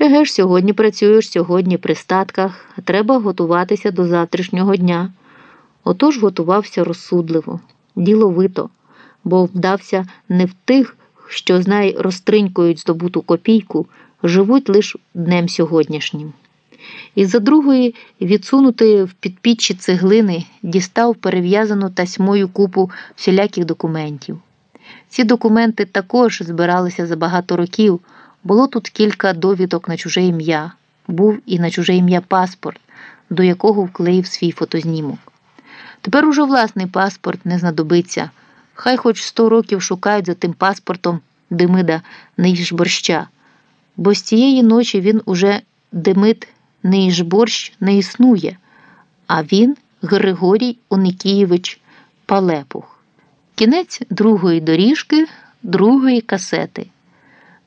Еге ж, сьогодні працюєш, сьогодні при статках, треба готуватися до завтрашнього дня. Отож готувався розсудливо, діловито, бо вдався не в тих, що знай розтринькують здобуту копійку, живуть лише днем сьогоднішнім. Із за другої, відсунутої в підпіччі цеглини, дістав перев'язану тасьмою купу всіляких документів. Ці документи також збиралися за багато років. Було тут кілька довідок на чуже ім'я, був і на чуже ім'я паспорт, до якого вклеїв свій фотознімок. Тепер уже власний паспорт не знадобиться. Хай хоч сто років шукають за тим паспортом Демида не їж борща, бо з цієї ночі він уже Демид не їж борщ не існує, а він Григорій Оникієвич Палепух. Кінець другої доріжки, другої касети.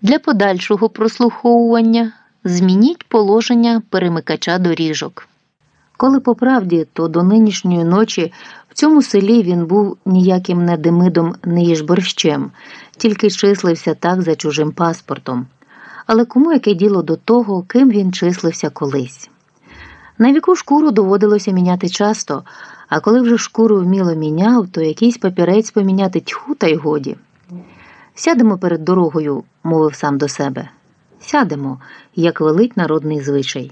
Для подальшого прослуховування змініть положення перемикача доріжок. Коли по правді, то до нинішньої ночі в цьому селі він був ніяким не демидом, не їж борщем, тільки числився так за чужим паспортом. Але кому яке діло до того, ким він числився колись? На віку шкуру доводилося міняти часто, а коли вже шкуру вміло міняв, то якийсь папірець поміняти тьху та й годі. Сядемо перед дорогою, мовив сам до себе. Сядемо, як велить народний звичай.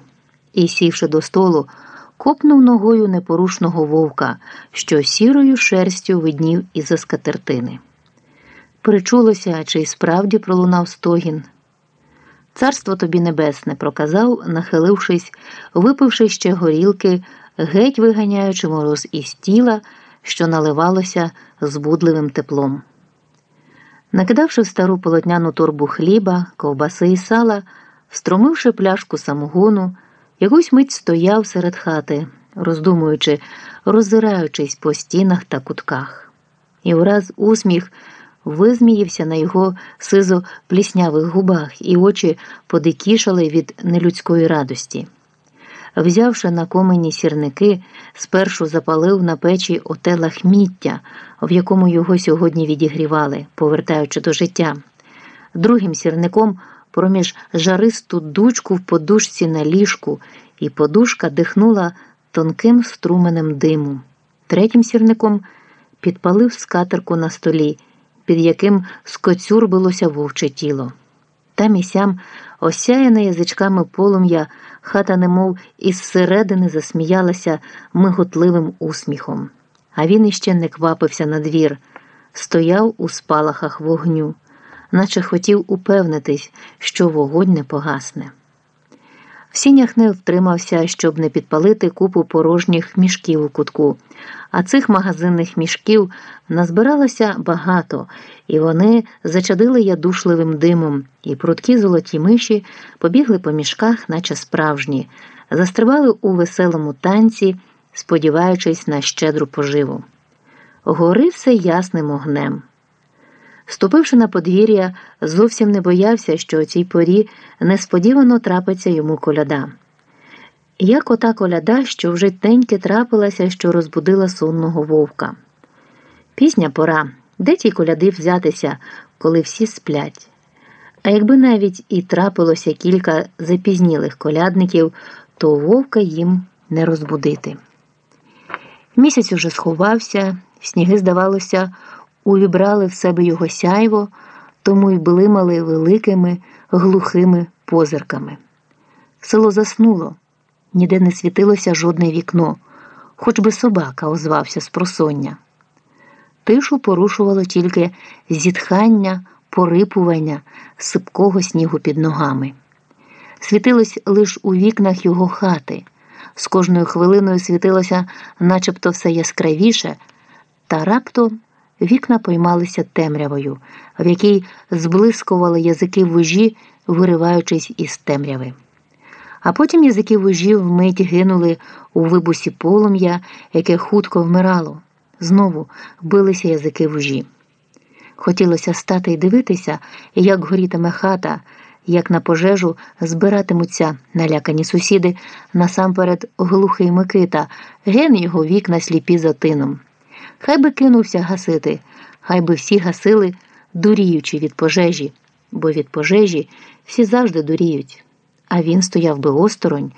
І, сівши до столу, копнув ногою непорушного вовка, що сірою шерстю виднів із за скатертини. Причулося, чи й справді пролунав стогін. Царство тобі небесне, проказав, нахилившись, випивши ще горілки, геть виганяючи мороз із тіла, що наливалося збудливим теплом. Накидавши в стару полотняну торбу хліба, ковбаси і сала, встромивши пляшку самогону, якусь мить стояв серед хати, роздумуючи, роззираючись по стінах та кутках. І враз усміх визміївся на його сизо пліснявих губах, і очі подикішали від нелюдської радості. Взявши на комені сірники, спершу запалив на печі оте лахміття, в якому його сьогодні відігрівали, повертаючи до життя. Другим сірником проміж жаристу дучку в подушці на ліжку, і подушка дихнула тонким струменем диму. Третім сірником підпалив скатерку на столі, під яким скоцюрбилося вовче тіло. Там і сям, осяяна язичками полум'я, хата, немов із середини засміялася миготливим усміхом. А він іще не квапився на двір, стояв у спалахах вогню, наче хотів упевнитись, що вогонь не погасне. Сінях не втримався, щоб не підпалити купу порожніх мішків у кутку, а цих магазинних мішків назбиралося багато, і вони зачадили ядушливим димом, і прудкі золоті миші побігли по мішках, наче справжні, застрибали у веселому танці, сподіваючись на щедру поживу. Гори все ясним огнем. Ступивши на подвір'я, зовсім не боявся, що у цій порі несподівано трапиться йому коляда. Як ота коляда, що вже теньки трапилася, що розбудила сонного вовка. Пізня пора, де ті коляди взятися, коли всі сплять. А якби навіть і трапилося кілька запізнілих колядників, то вовка їм не розбудити. Місяць уже сховався, сніги, здавалося, увібрали в себе його сяйво, тому й блимали великими глухими позирками. Село заснуло, ніде не світилося жодне вікно, хоч би собака озвався з просоння. Тишу порушувало тільки зітхання, порипування сипкого снігу під ногами. Світилось лише у вікнах його хати, з кожною хвилиною світилося начебто все яскравіше, та раптом Вікна поймалися темрявою, в якій зблискували язики вужі, вириваючись із темряви. А потім язики вужів вмить гинули у вибусі полум'я, яке хутко вмирало. Знову билися язики вужі. Хотілося стати і дивитися, як горітиме хата, як на пожежу збиратимуться налякані сусіди, насамперед глухий Микита, ген його вікна сліпі за тином. Хай би кинувся гасити, хай би всі гасили, дуріючи від пожежі, бо від пожежі всі завжди дуріють. а він стояв би осторонь.